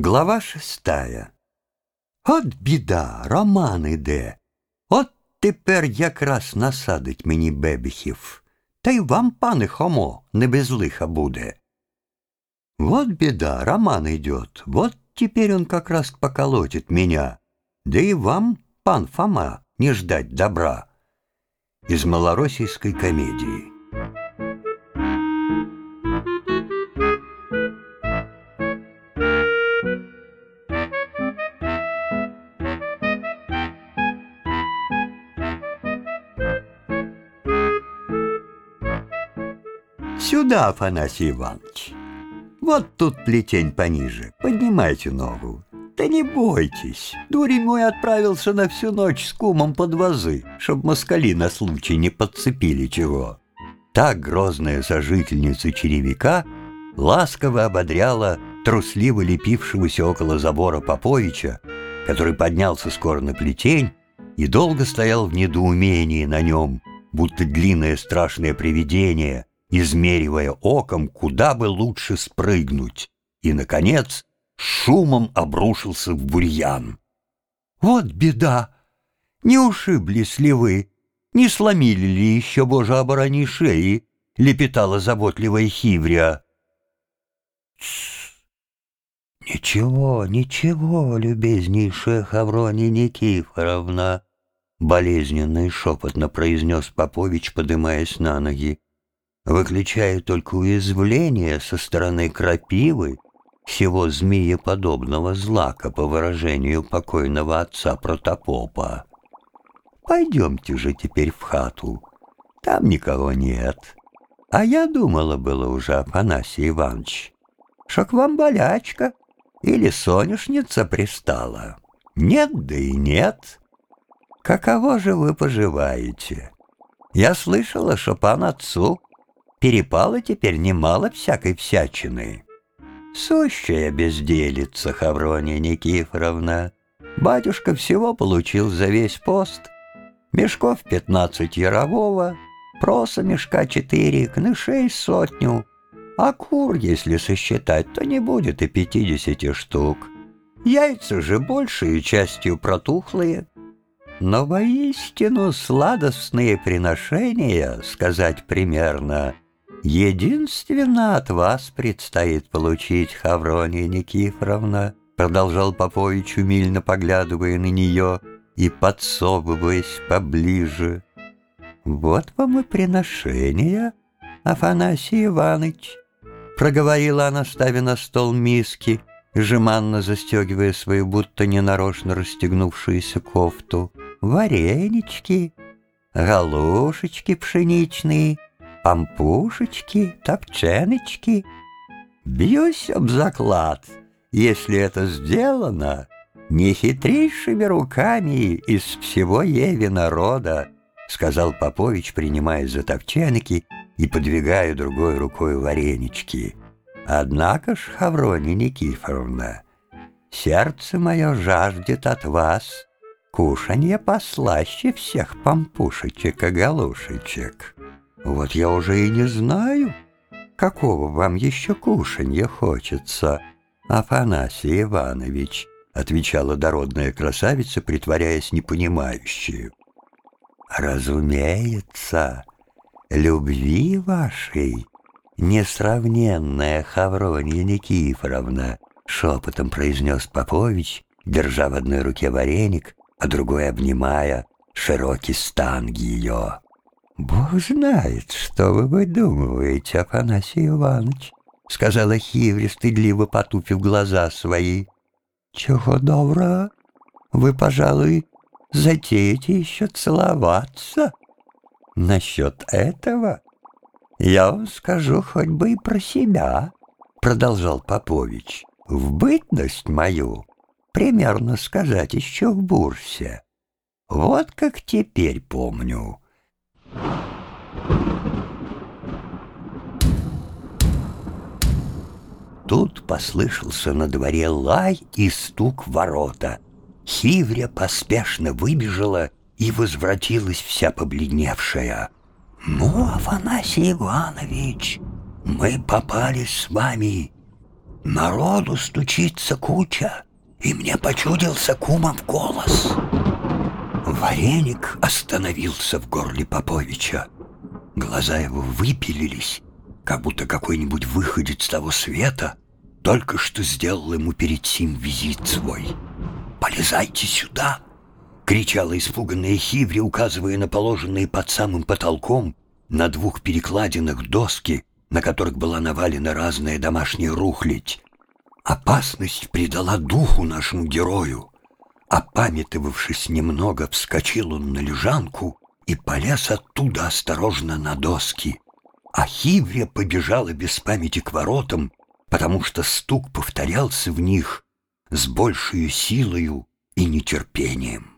Глава шестая. От біда, роман іде. От тепер якраз насадить мені бебіхів. Та й вам, пане Хомо, не без лиха буде. Вот беда, роман идет. Вот теперь он как раз поколотит меня. Да и вам, пан Фома, не ждать добра. Из малороссийской комедии. Сюда, Афанасий Иванович. Вот тут плетень пониже. Поднимайте ногу. Да не бойтесь. Дурень мой отправился на всю ночь с кумом под вазы, чтоб москали на случай не подцепили чего. Так грозная сожительница черевика ласково ободряла трусливо лепившегося около забора Поповича, который поднялся скоро на плетень и долго стоял в недоумении на нем, будто длинное страшное привидение — измеривая оком, куда бы лучше спрыгнуть, и, наконец, шумом обрушился в бурьян. «Вот беда! Не ушиблись ли вы? Не сломили ли еще, Боже, оборони шеи?» — лепетала заботливая Хиврия. «Ничего, ничего, любезнейшая Хаврония Никифоровна!» Болезненно и шепотно произнес Попович, подымаясь на ноги выключая только уязвление со стороны крапивы, всего змееподобного злака, по выражению покойного отца протопопа. Пойдемте же теперь в хату, там никого нет. А я думала было уже, Афанасий Иванович, что к вам болячка или соняшница пристала. Нет, да и нет. Каково же вы поживаете? Я слышала, что пан отцу перепало теперь немало всякой всячины. Сущая безделица, Хаврония Никифоровна. Батюшка всего получил за весь пост. Мешков пятнадцать ярового, проса мешка четыре, кнышей сотню. А кур, если сосчитать, то не будет и пятидесяти штук. Яйца же большей частью протухлые. Но воистину сладостные приношения, сказать примерно, «Единственно от вас предстоит получить, Хаврония Никифоровна», продолжал Попович, умильно поглядывая на нее и подсовываясь поближе. «Вот вам и приношение, Афанасий Иванович», проговорила она, ставя на стол миски, жеманно застегивая свою будто ненарочно расстегнувшуюся кофту. «Варенички, галушечки пшеничные» пампушечки, топченочки. Бьюсь об заклад, если это сделано не хитрейшими руками из всего Еви народа, сказал Попович, принимая за топченки и подвигая другой рукой варенички. Однако ж, Хаврония Никифоровна, сердце мое жаждет от вас кушанье послаще всех пампушечек и галушечек. Вот я уже и не знаю, какого вам еще кушанья хочется, Афанасий Иванович, отвечала дородная красавица, притворяясь непонимающей. Разумеется, любви вашей, несравненная Хавронья Никифоровна, шепотом произнес Попович, держа в одной руке вареник, а другой обнимая широкий стан ее. «Бог знает, что вы выдумываете, Афанасий Иванович», — сказала Хиври, стыдливо потупив глаза свои. «Чего доброго? Вы, пожалуй, затеете еще целоваться? Насчет этого я вам скажу хоть бы и про себя», — продолжал Попович. «В бытность мою, примерно сказать, еще в бурсе. Вот как теперь помню». Тут послышался на дворе лай и стук ворота. Хивря поспешно выбежала и возвратилась вся побледневшая. «Ну, Афанасий Иванович, мы попали с вами Народу стучится куча, и мне почудился кумов голос. Вареник остановился в горле Поповича. Глаза его выпилились, как будто какой-нибудь выходец того света только что сделал ему перед сим визит свой. «Полезайте сюда!» — кричала испуганная Хиври, указывая на положенные под самым потолком на двух перекладинах доски, на которых была навалена разная домашняя рухлядь. Опасность придала духу нашему герою. Опамятовавшись немного, вскочил он на лежанку и полез оттуда осторожно на доски. А Хиврия побежала без памяти к воротам, потому что стук повторялся в них с большей силою и нетерпением.